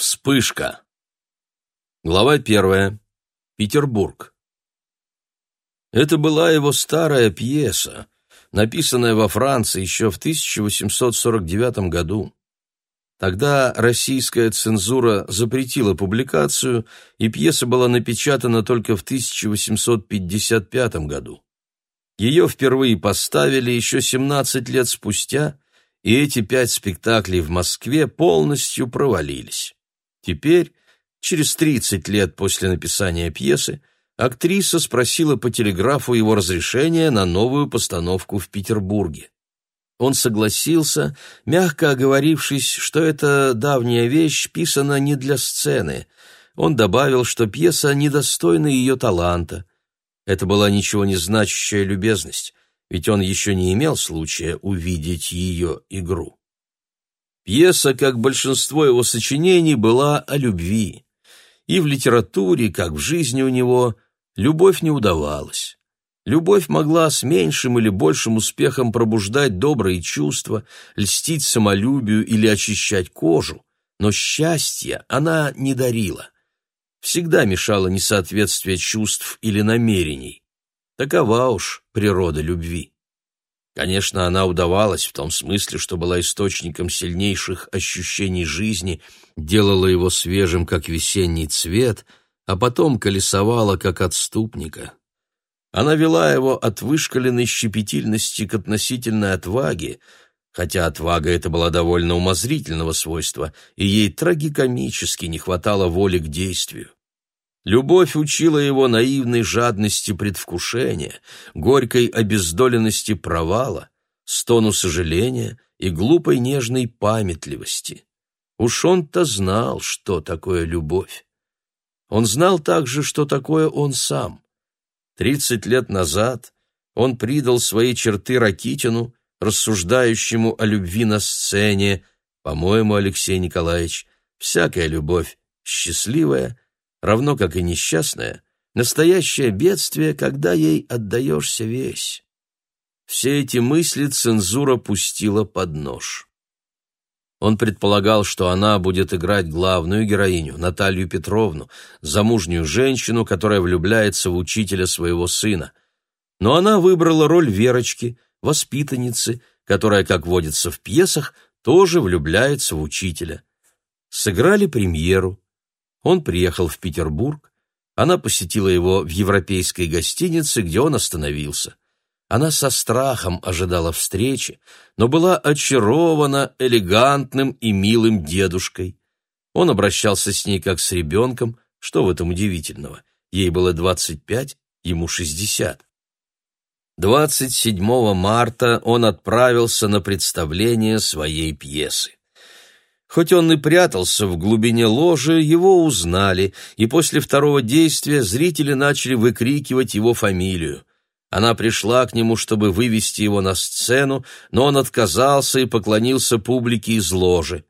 Вспышка. Глава первая. Петербург. Это была его старая пьеса, написанная во Франции еще в 1849 году. Тогда российская цензура запретила публикацию, и пьеса была напечатана только в 1855 году. Ее впервые поставили еще 17 лет спустя, и эти пять спектаклей в Москве полностью провалились. Теперь, через 30 лет после написания пьесы, актриса спросила по телеграфу его разрешения на новую постановку в Петербурге. Он согласился, мягко оговорившись, что эта давняя вещь писана не для сцены. Он добавил, что пьеса недостойна ее таланта. Это была ничего не значащая любезность, ведь он еще не имел случая увидеть ее игру. Пьеса, как большинство его сочинений, была о любви. И в литературе, как в жизни у него, любовь не удавалась. Любовь могла с меньшим или большим успехом пробуждать добрые чувства, льстить самолюбию или очищать кожу, но счастья она не дарила. Всегда мешало несоответствие чувств или намерений. Такова уж природа любви. Конечно, она удавалась в том смысле, что была источником сильнейших ощущений жизни, делала его свежим, как весенний цвет, а потом колесовала, как отступника. Она вела его от вышкаленной щепетильности к относительной отваге, хотя отвага эта была довольно умозрительного свойства, и ей трагикомически не хватало воли к действию. Любовь учила его наивной жадности предвкушения, горькой обездоленности провала, стону сожаления и глупой нежной памятливости. Уж он-то знал, что такое любовь. Он знал также, что такое он сам. Тридцать лет назад он придал свои черты Ракитину, рассуждающему о любви на сцене, по-моему, Алексей Николаевич, всякая любовь счастливая, равно как и несчастная, настоящее бедствие, когда ей отдаешься весь. Все эти мысли цензура пустила под нож. Он предполагал, что она будет играть главную героиню, Наталью Петровну, замужнюю женщину, которая влюбляется в учителя своего сына. Но она выбрала роль Верочки, воспитанницы, которая, как водится в пьесах, тоже влюбляется в учителя. Сыграли премьеру. Он приехал в Петербург, она посетила его в европейской гостинице, где он остановился. Она со страхом ожидала встречи, но была очарована элегантным и милым дедушкой. Он обращался с ней как с ребенком, что в этом удивительного? Ей было двадцать пять, ему шестьдесят. 27 марта он отправился на представление своей пьесы. Хоть он и прятался в глубине ложи, его узнали, и после второго действия зрители начали выкрикивать его фамилию. Она пришла к нему, чтобы вывести его на сцену, но он отказался и поклонился публике из ложи.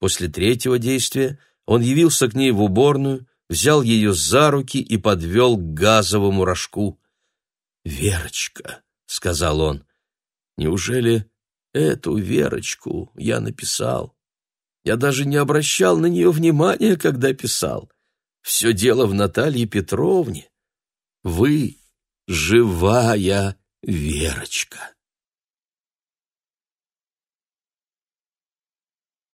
После третьего действия он явился к ней в уборную, взял ее за руки и подвел к газовому рожку. «Верочка», — сказал он, — «неужели эту Верочку я написал?» Я даже не обращал на нее внимания, когда писал. Все дело в Наталье Петровне. Вы живая Верочка.